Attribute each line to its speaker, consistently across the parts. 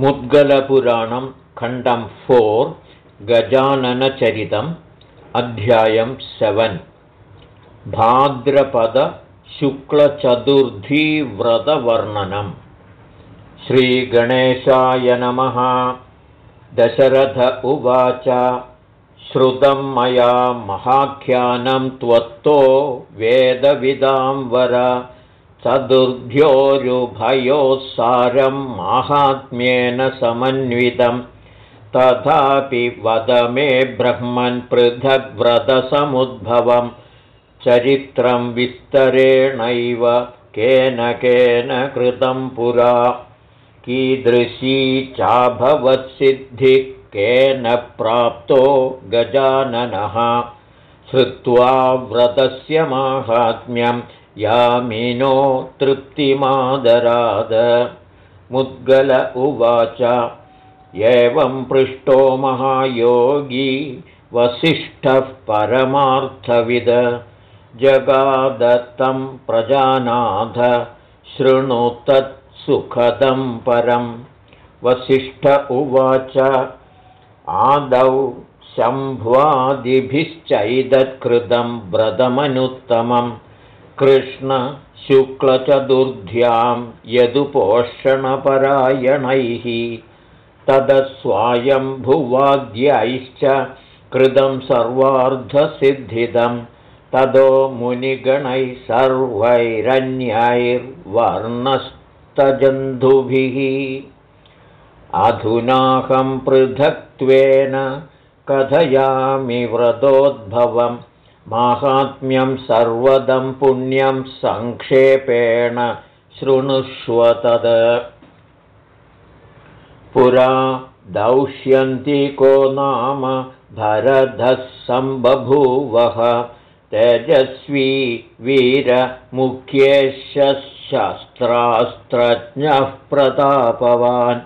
Speaker 1: मुद्गलपुराणं खण्डं फोर् गजाननचरितम् अध्यायं सेवन्. भाद्रपदशुक्लचतुर्थीव्रतवर्णनम् श्रीगणेशाय नमः। दशरथ उवाच। श्रुतं मया महाख्यानं त्वत्तो वेदविदां वर चतुर्ध्योरुभयोः माहात्म्येन समन्वितं। तथापि वद मे ब्रह्मन् पृथग्व्रतसमुद्भवं। चरित्रं विस्तरेणैव केन केन कृतं पुरा। कीदृशी चाभवत्सिद्धिः केन प्राप्तो गजाननः। श्रुत्वा व्रतस्य माहात्म्यं यामिनो तृप्तिमादराद। मुद्गल उवाच एवं पृष्टो महायोगी वसिष्ठः परमार्थविद। जगादत्तं प्रजानाथ शृणु तत्सुखदं परं वसिष्ठ उवाच आदौ शम्भ्वादिभिश्चैदत्कृतं व्रतमनुत्तमम् कृष्णशुक्लचतुर्ध्यां यदुपोषणपरायणैः तदस्वायम्भुवाद्यैश्च कृतं सर्वार्धसिद्धिदं तदो मुनिगणैः सर्वैरन्यैर्वर्णस्तजन्धुभिः अधुनाहं पृथक्त्वेन कथयामि व्रतोद्भवम् माहात्म्यं सर्वदं पुण्यं सङ्क्षेपेण शृणुष्व तद पुरा दौष्यन्तिको नाम भरधः सम्बभूवः तेजस्वी वीरमुख्येशस्त्रास्त्रज्ञः प्रतापवान्।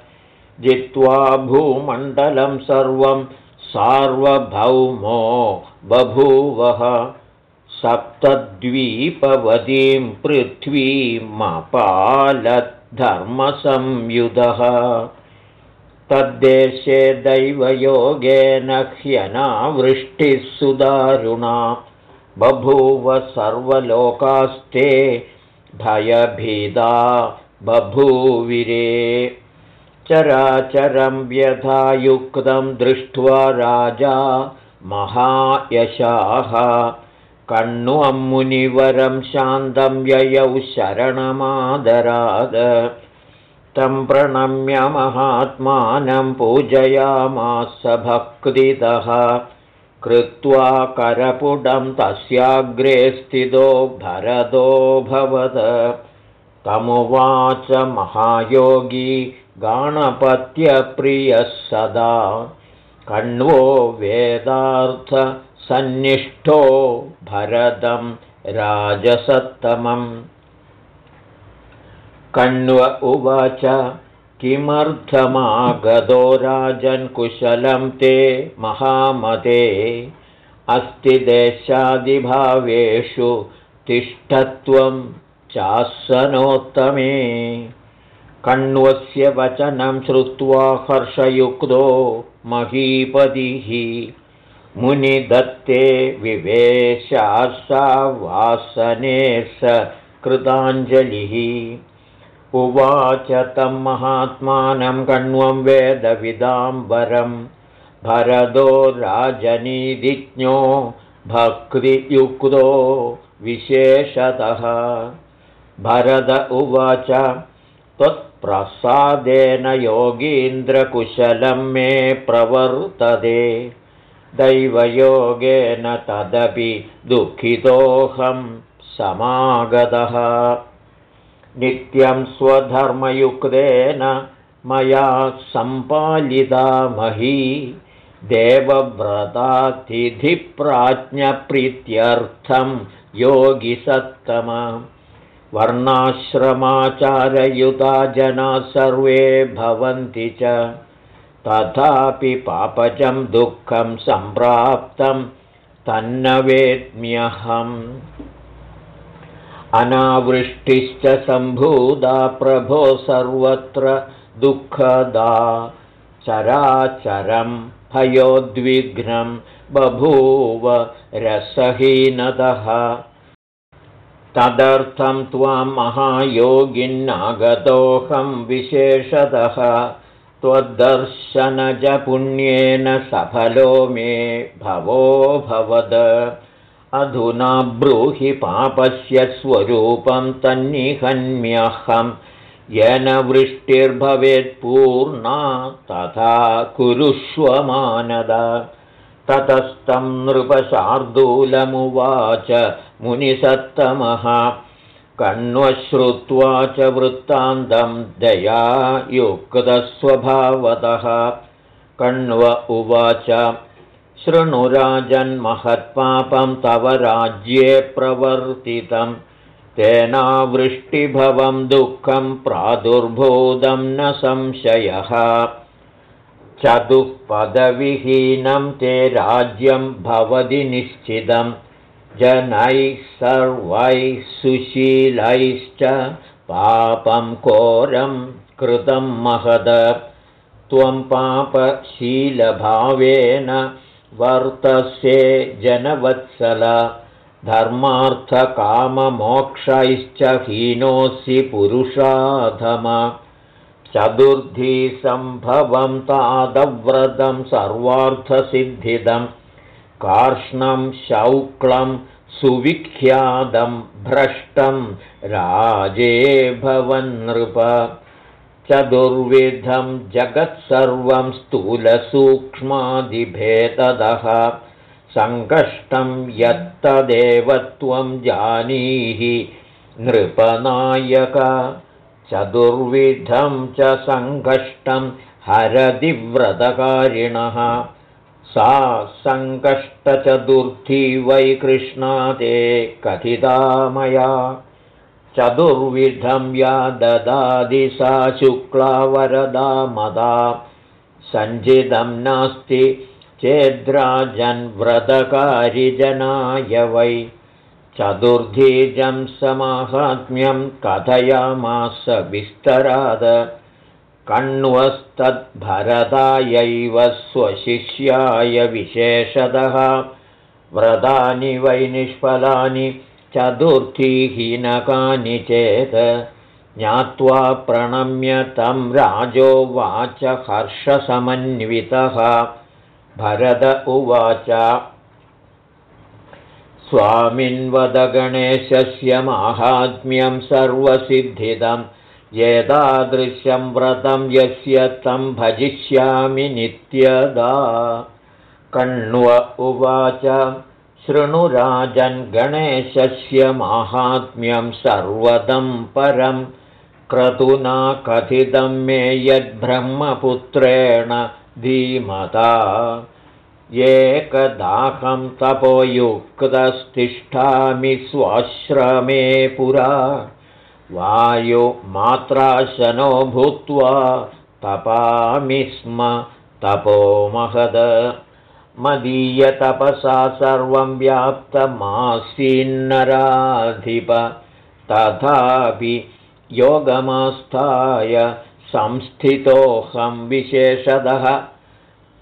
Speaker 1: जित्वा भूमण्डलं सर्वं सार्वभौमो बभूवः सप्तद्वीपवतीं पृथ्वीमपालद्धर्मसंयुधः। तद्देशे दैवयोगेन ह्यनावृष्टिः सुदारुणा। बभूव सर्वलोकास्ते भयभीदा बभूविरे चराचरं व्यथायुक्तं दृष्ट्वा राजा महायशाः। कण्वं मुनिवरं शान्तं ययौ शरणमादराद। तं प्रणम्य महात्मानं पूजयामास भक्तितः। कृत्वा करपुडं तस्याग्रे स्थितो भरतोऽभवद तमुवाच महायोगी गाणपत्यप्रियः सदा कण्वो वेदार्थसन्निष्ठो भरदं राजसत्तमम् कण्व उवाच किमर्थमागतो राजन्कुशलं ते महामते अस्ति देशादिभावेषु तिष्ठत्वं चासनोत्तमे कण्वस्य वचनं श्रुत्वा हर्षयुक्तो महीपतिः मुनिदत्ते विवेशासा वासने स कृताञ्जलिः। उवाच तं महात्मानं कण्वं वेदविदाम्बरं। भरदो राजनीतिज्ञो भक्तियुक्तो विशेषतः। भरद उवाच त्वत्प्रसादेन योगीन्द्रकुशलं मे प्रवर्तते। दैवयोगेन तदपि दुःखितोऽहं समागतः। नित्यं स्वधर्मयुक्तेन मया सम्पालिता मही। देवव्रतातिथिप्राज्ञप्रीत्यर्थं योगिसत्तम वर्णाश्रमाचारयुता जनाः सर्वे भवन्ति च। तथापि पापजं दुःखं सम्प्राप्तं तन्न वेद्म्यहम् अनावृष्टिश्च सम्भूता प्रभो सर्वत्र दुःखदा। चराचरं भयोद्विघ्नं बभूव रसहीनतः तदर्थं त्वां महायोगिन्नागतोऽहं विशेषतः त्वद्दर्शनजपुण्येन सफलो मे भवो भवद। अधुना ब्रूहि पापस्य स्वरूपं तन्निहन्म्यहं। येन वृष्टिर्भवेत्पूर्णा तथा कुरुष्वमानद ततस्तं नृपशार्दूलमुवाच मुनिसत्तमः। कण्वश्रुत्वा च वृत्तान्तं दया युक्तस्वभावतः कण्व उवाच शृणुराजन्महत्पापं तव राज्ये प्रवर्तितं। तेनावृष्टिभवं दुःखं प्रादुर्भूतं न संशयः। चतुःपदविहीनं ते राज्यं भवति निश्चितं जनैः सर्वैः सुशीलैश्च पापं कोरं कृतं महद। त्वं पापशीलभावेन वर्तस्ये जनवत्सल। धर्मार्थकाममोक्षैश्च हीनोऽसि पुरुषाधम। चतुर्धीसम्भवं तादव्रतं सर्वार्थसिद्धिदं कार्ष्णं शौक्लं सुविख्यातं भ्रष्टं राजे भवन्नृप। चतुर्विधं जगत्सर्वं स्थूलसूक्ष्मादिभेदः सङ्कष्टं यत्तदेव त्वं जानीहि नृपनायक। चतुर्विधं च सङ्कष्टं हरदिव्रतकारिणः सा सङ्कष्टचतुर्थी वै कृष्णादे कथिता मया। चतुर्विधं या ददादि सा शुक्ला वरदा मदा। सञ्जितं नास्ति चेद्राजन्व्रतकारिजनाय वै। चतुर्धीजं समाहात्म्यं कथयामास विस्तराद कण्वस्तद्भरदायैव स्वशिष्याय विशेषतः। व्रतानि वै निष्फलानि चतुर्थीहीनकानि चेत्। ज्ञात्वा प्रणम्य तं राजोवाच हर्षसमन्वितः। भरद उवाच स्वामिन्वदगणेशस्य माहात्म्यं सर्वसिद्धिदं एतादृशं व्रतं यस्य तं भजिष्यामि नित्यदा। कण्व उवाच शृणुराजन् गणेशस्य माहात्म्यं सर्वदं परं। क्रतुना कथितं मे यद्ब्रह्मपुत्रेण धीमता। एकदाहं तपोयुक्तस्तिष्ठामि स्वाश्रमे पुरा वायुमात्राशनो भूत्वा तपामि स्म तपोमहद मदीयतपसा सर्वं व्याप्तमासीन्नराधिप तथापि योगमास्थाय संस्थितोऽहं विशेषतः।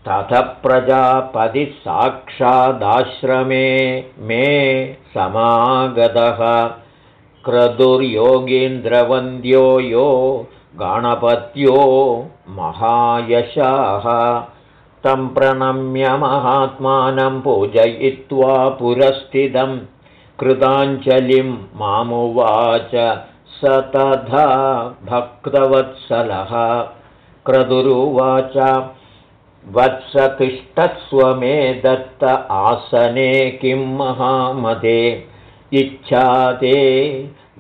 Speaker 1: तथ प्रजापतिसाक्षादाश्रमे मे समागतः क्रदुर्योगीन्द्रवन्द्यो यो गणपत्यो महायशाः। तं प्रणम्य महात्मानं पूजयित्वा पुरस्थितं कृताञ्जलिं मामुवाच स तथा भक्तवत्सलः। क्रदुरुवाच वत्सतिष्ठस्व मे दत्त आसने किं महामते इच्छाते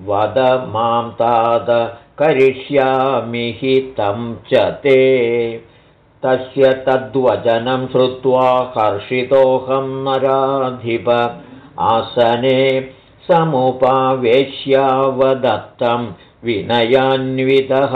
Speaker 1: वद मां ताद करिष्यामि हि तं च ते। तस्य तद्वचनं श्रुत्वा हर्षितोऽहं नराधिप आसने समुपावेश्यावदत्तं विनयान्वितः।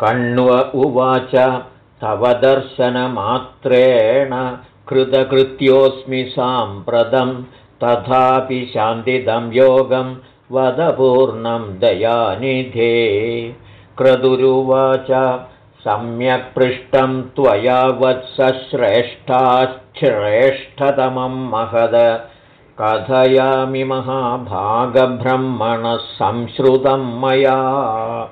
Speaker 1: कण्व उवाच तव दर्शनमात्रेण कृतकृत्योऽस्मि साम्प्रतं तथापि शान्तिदं योगं वदपूर्णं दयानिधे। क्रदुरुवाच सम्यक् पृष्टं त्वया वत्सश्रेष्ठाश्रेष्ठतमं महद। कथयामि महाभागब्रह्मणः संश्रुतं मया।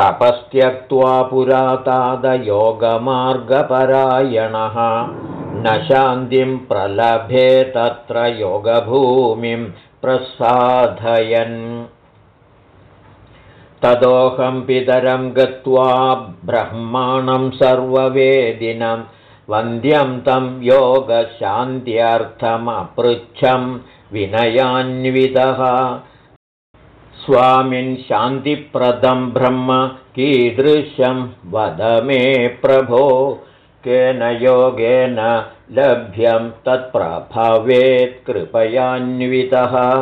Speaker 1: तपस्त्यक्त्वा पुरातादयोगमार्गपरायणः। न शान्तिं प्रलभे तत्र योगभूमिं प्रसाधयन्। तदोऽहं पितरं गत्वा ब्रह्माणं सर्ववेदिनं वन्द्यं तं योगशान्त्यर्थमपृच्छं विनयान्वितः। स्वामिन् शान्तिप्रदं ब्रह्म कीदृशं वद मे प्रभो। केन योगेन लभ्यं तत्प्रभवेत् कृपयान्वितः।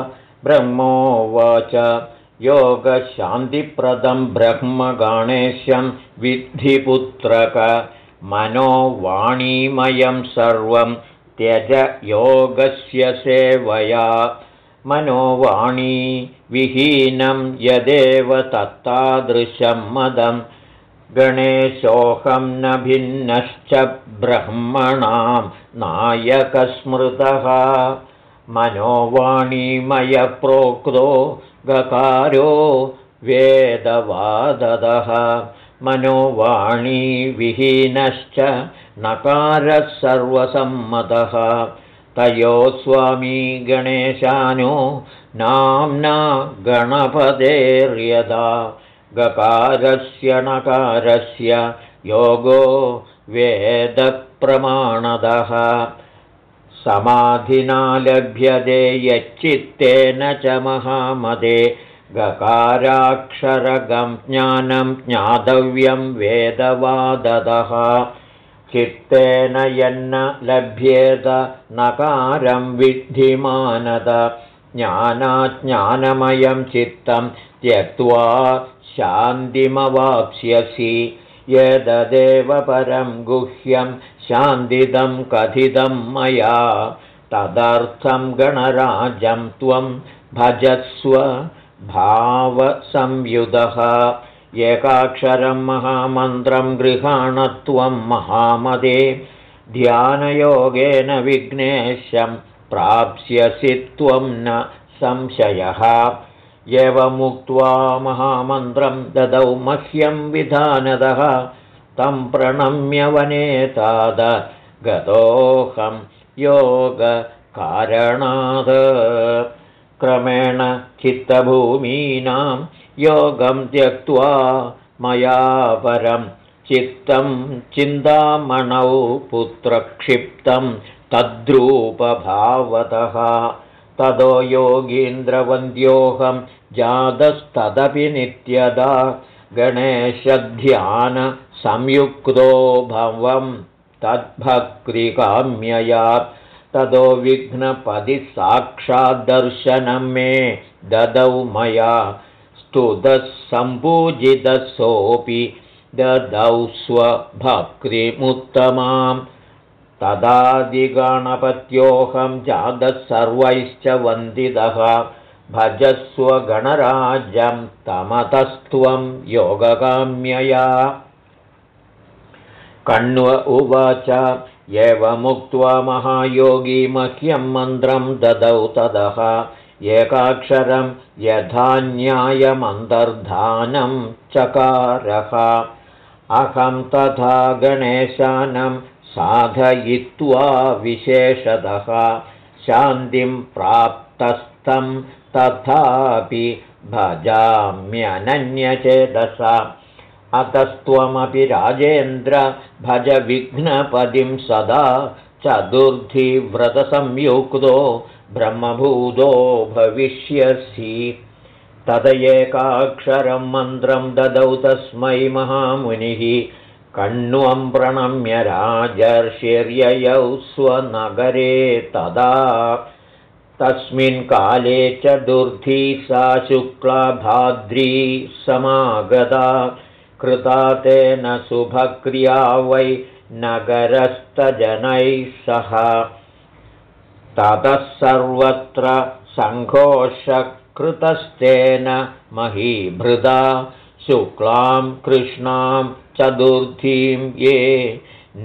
Speaker 1: ब्रह्मोवाच। योगशान्तिप्रदं ब्रह्मगणेशं विद्धिपुत्रक। मनोवाणीमयं सर्वं त्यज योगस्य सेवया। मनोवाणी विहीनं यदेव तत्तादृशं मदं गणेशोऽहं न भिन्नश्च ब्रह्मणां नायकस्मृतः। मनोवाणीमयप्रोक्तो गकारो वेदवाददः। मनोवाणीविहीनश्च नकारः सर्वसम्मतः। तयो स्वामी गणेशानो नाम्ना गणपतेर्यदा गकारस्य नकारस्य योगो वेदप्रमाणदः। समाधिना लभ्यते यच्चित्तेन च महामदे। गकाराक्षरगं ज्ञानं ज्ञातव्यं वेदवादतः चित्तेन यन्न लभ्येत नकारं विद्धिमानद। ज्ञानाज्ञानमयं चित्तं त्यक्त्वा शान्तिमवाप्स्यसि। यददेव परं गुह्यं शान्दिदं कथितं मया। तदर्थं गणराजं त्वं भजस्व भावसंयुधः। एकाक्षरं महामन्त्रं गृहाणत्वं महामदे। ध्यानयोगेन विघ्नेशं प्राप्स्यसि त्वं न संशयः एवमुक्त्वा महामन्त्रं ददौ मह्यं विधानदः तं प्रणम्यवनेताद गतोऽहं योगकारणात्। क्रमेण चित्तभूमीनां योगं त्यक्त्वा मया परं चित्तं चिन्तामणौ पुत्रक्षिप्तं तद्रूपभावतः तदो योगीन्द्रवन्द्योऽहं जातस्तदपि नित्यदा। गणेशध्यानसंयुक्तो भवं तद्भक्तिकाम्यया। तदो विघ्नपदि साक्षाद्दर्शनं मे ददौ मया। स्तुतः सम्पूजितसोऽपि ददौ स्वभक्तिमुत्तमाम् तदादिगणपत्योऽहं जातः सर्वैश्च वन्दितः। भजस्वगणराज्यं तमतस्त्वं योगकाम्यया। कण्व उवाच एवमुक्त्वा महायोगी मह्यं मन्त्रं ददौ तदः। एकाक्षरं यथा न्यायमन्तर्धानं चकारः। अहं तथा गणेशानं साधयित्वा विशेषतः शान्तिं प्राप्तस्थं तथापि भजाम्यनन्यचेदसा अतस्त्वमपि राजेन्द्र भज विघ्नपदिं सदा चतुर्धिव्रतसंयुक्तो ब्रह्मभूतो भविष्यसि। तद एकाक्षरं मन्त्रं ददौ तस्मै महामुनिः कण्वं प्रणम्य राजर्षिर्ययौ स्वनगरे तदा तस्मिन् काले च दुर्धी सा भाद्री समागता कृता तेन शुभक्रिया वै नगरस्थजनैः सह ततः सर्वत्र सङ्घोषकृतस्तेन महीभृदा शुक्लां कृष्णां चतुर्थीं ये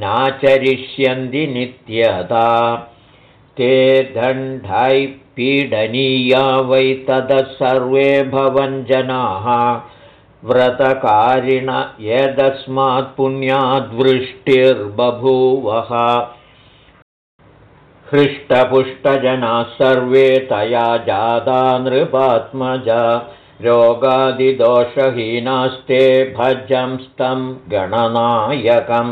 Speaker 1: नाचरिष्यन्ति नित्यता ते दण्डै पीडनीया वै ततः सर्वे भवञ्जनाः व्रतकारिण यदस्मात् पुण्याद्वृष्टिर्बभूवः हृष्टपुष्टजनाः सर्वे तया जाता नृपात्मजा रोगादिदोषहीनास्ते भजंस्तं गणनायकं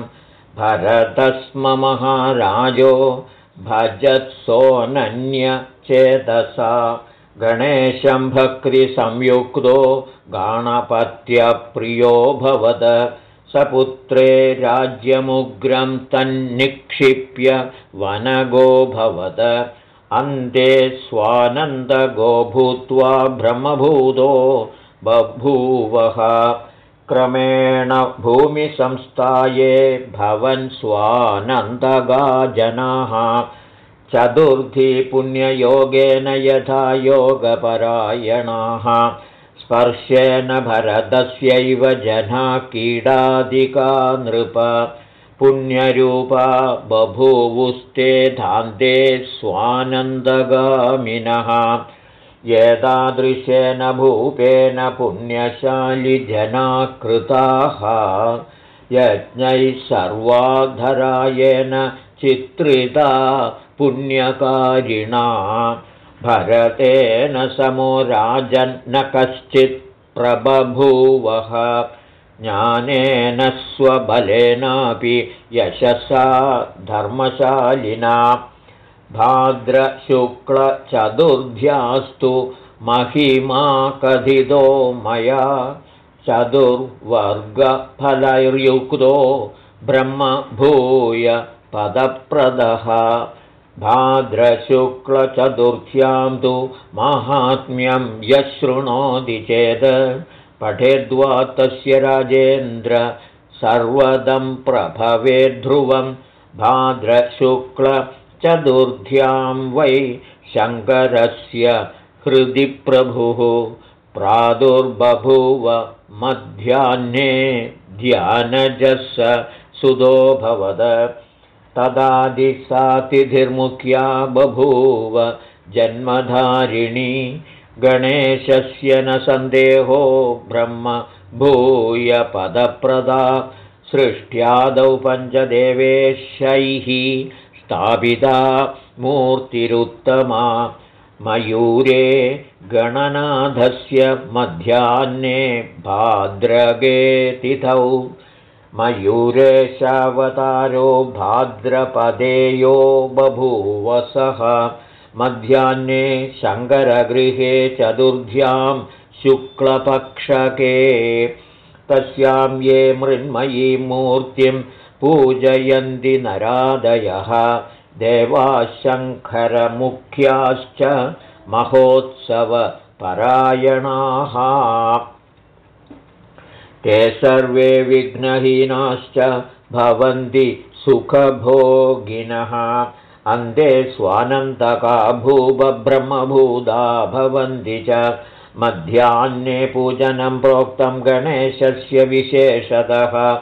Speaker 1: भरतस्म महाराजो भजत्सोऽनन्यचेतसा गणेशं भक्तिसंयुक्तो गाणपत्यप्रियोऽभवद सपुत्रे राज्यमुग्रं तन्निक्षिप्य वनगोऽभवद अन्ते स्वानन्दगो भूत्वा ब्रह्मभूतो बभूवः। क्रमेण भूमिसंस्थाये भवन् स्वानन्दगा जनाः चतुर्थी पुण्ययोगेन यथा योगपरायणाः। स्पर्शेन भरतस्यैव जना कीडादिका नृप पुण्यरूपा बभूवुस्ते धान्ते स्वानन्दगामिनः। एतादृशेन भूपेन पुण्यशालिजना कृताः यज्ञैः सर्वाधरायेन चित्रिता पुण्यकारिणा। भरतेन समो राजन्न कश्चित् प्रबभूवः ज्ञानेन स्वबलेनापि यशसा धर्मशालिना। भाद्रशुक्लचतुर्भ्यास्तु महिमा कथितो मया चतुर्वर्गफलैर्युक्तो ब्रह्मभूय पदप्रदः भाद्रशुक्लचतुर्थ्यां तु माहात्म्यं यशृणोति चेत् पठेद्वा तस्य राजेन्द्र सर्वदं प्रभवेद्ध्रुवं भाद्रशुक्लचतुर्थ्यां वै शङ्करस्य हृदि प्रभुः प्रादुर्बभूव मध्याह्ने ध्यानजस सुदोभवद तदादिसातिथिर्मुख्या बभूव जन्मधारिणी गणेशस्य न सन्देहो ब्रह्म भूय पदप्रदा सृष्ट्यादौ पञ्चदेवेशैः स्थापिता मूर्तिरुत्तमा मयूरे गणनाथस्य मध्याह्ने भाद्रगे तिथौ मयूरेशावतारो भाद्रपदेयो बभूवसः मध्याह्ने शङ्करगृहे चतुर्ध्यां शुक्लपक्षके तस्यां ये मृन्मयीं मूर्तिं पूजयन्ति नरादयः। देवाशङ्करमुख्याश्च महोत्सवपरायणाः। ते सर्वे विघ्नहीनाश्च भवन्ति सुखभोगिनः अन्ते स्वानन्दका भूपब्रह्मभूता भवन्ति च। मध्याह्ने पूजनं प्रोक्तं गणेशस्य विशेषतः।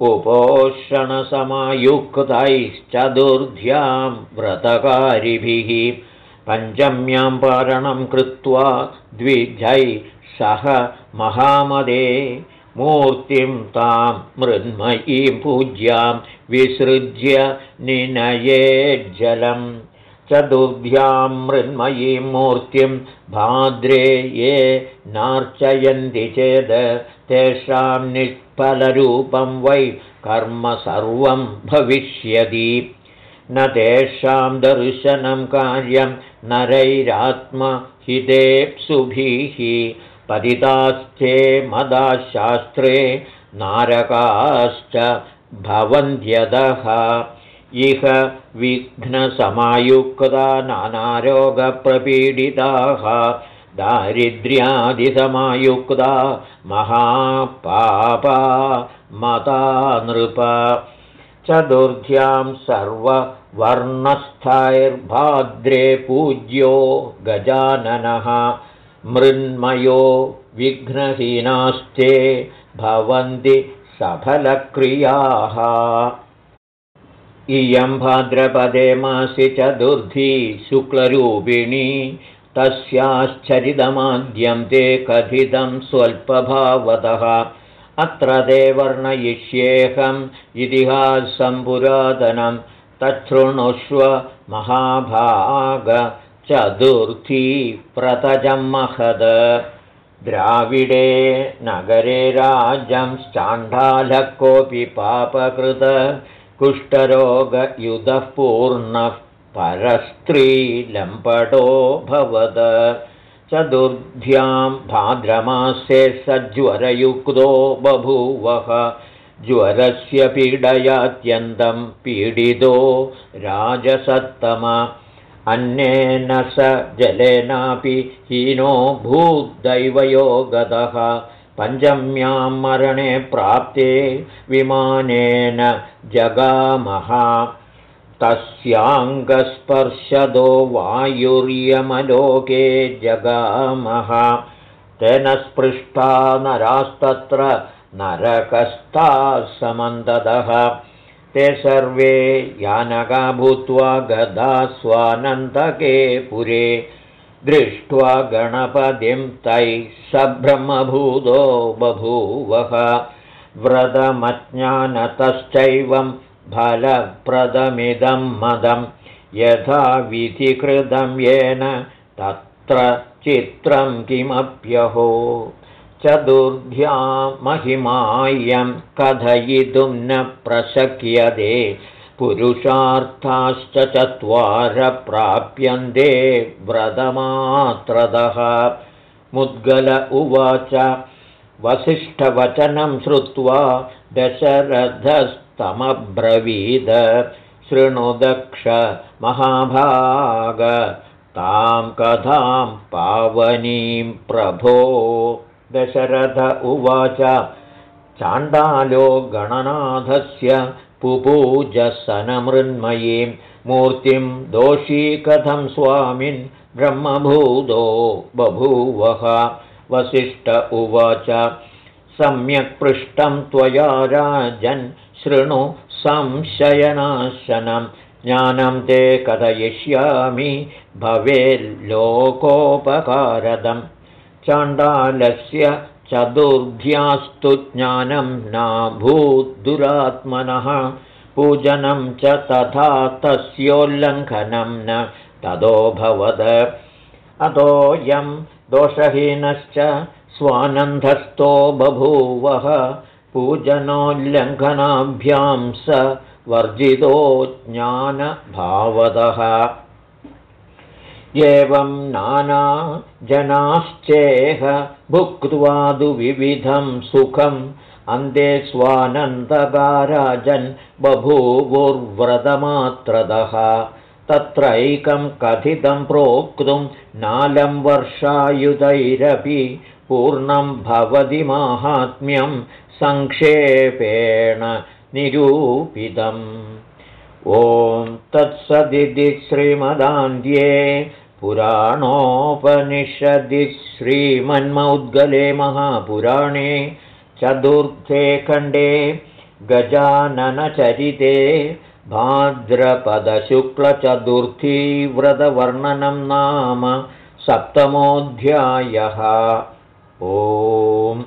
Speaker 1: उपोषणसमायुक्तैश्चतुर्ध्यां व्रतकारिभिः। पञ्चम्यां पारणं कृत्वा द्विजै सह महामदे मूर्तिं तां मृन्मयीं पूज्यां विसृज्य निनयेज्जलं चतुर्भ्यां मृन्मयीं मूर्तिं भाद्रे ये नार्चयन्ति चेद् तेषां निष्फलरूपं वै कर्म सर्वं भविष्यति। न तेषां दर्शनं कार्यं नरैरात्महितेप्सुभिः पतितास्ते मदाशास्त्रे नारकाश्च भवन्त्यदः। इह विघ्नसमायुक्ता नानारोगप्रपीडिताः दारिद्र्यादिसमायुक्ता महापापा मता नृप चतुर्थ्यां सर्ववर्णस्थैर्भाद्रे पूज्यो गजाननः मृन्मयो विघ्नहीनास्ते भवन्ति सफलक्रियाः। इयं भाद्रपदे मासि चतुर्थी शुक्लरूपिणी तस्याश्चरितमाद्यं ते कथितं स्वल्पभावतः। अत्र ते वर्णयिष्येऽहम् इतिहासं पुरातनं तच्छृणुष्व महाभागचतुर्थी प्रतजं महद। द्राविडे नगरे राजं चाण्डालः कोऽपि पापकृत। कुष्ठरोगयुधः पूर्णः परस्त्रीलम्पटो भवद। चतुर्भ्यां भाद्रमासे सज्वरयुक्तो बभूवः। ज्वरस्य पीडयात्यन्तं पीडितो राजसत्तम अन्येन स जलेनापि हीनो भूद्दैवयो गतः पञ्चम्यां मरणे प्राप्ते विमानेन जगामः। तस्याङ्गस्पर्शदो वायुर्यमलोके जगामः। तेन स्पृष्टा नरास्तत्र नरकस्ताः समन्ददः ते सर्वे यानगा भूत्वा गदा स्वानन्दके पुरे दृष्ट्वा गणपतिं तैः सब्रह्मभूतो बभूवः। व्रतमज्ञानतश्चैवं फलप्रदमिदं मदं यथा विधिकृतं येन तत्र चित्रं किमप्यहो चतुर्ध्या महिमायं कथयितुं न प्रशक्यते। पुरुषार्थाश्च चत्वार प्राप्यन्ते व्रतमात्रदः मुद्गल उवाच वसिष्ठवचनं श्रुत्वा दशरथस्तमब्रवीद। शृणुदक्ष महाभाग तां कथां पावनीं प्रभो दशरथ उवाच। चाण्डालो गणनाथस्य पुपूजसनमृन्मयीं मूर्तिं दोषी कथं स्वामिन् ब्रह्मभूतो बभूवः। वसिष्ठ उवाच सम्यक् पृष्टं त्वया राजन् शृणु संशयनाशनं। ज्ञानं ते कथयिष्यामि भवेल्लोकोपकारदं चाण्डालस्य चतुर्भ्यास्तु ज्ञानं नाभूद्दुरात्मनः पूजनं च तथा तस्योल्लङ्घनं न ततोऽभवद अतोऽयं दोषहीनश्च स्वानन्दस्थो बभूवः पूजनोल्लङ्घनाभ्यां स वर्जितो ज्ञानभावदः एवं नाना जनाश्चेह विविधं सुखम्। अन्ते स्वानन्दकाराजन् बभूवुर्व्रतमात्रदः। तत्रैकं कथितं प्रोक्तुं नालं वर्षायुधैरपि पूर्णं भवति माहात्म्यं सङ्क्षेपेण निरूपितम्। ॐ तत्सदिति श्रीमदान्ध्ये पुराणोपनिषदि श्रीमन्मौद्गले महापुराणे चतुर्थे खण्डे गजाननचरिते भाद्रपदशुक्लचतुर्थीव्रतवर्णनं नाम सप्तमोऽध्यायः। ओम्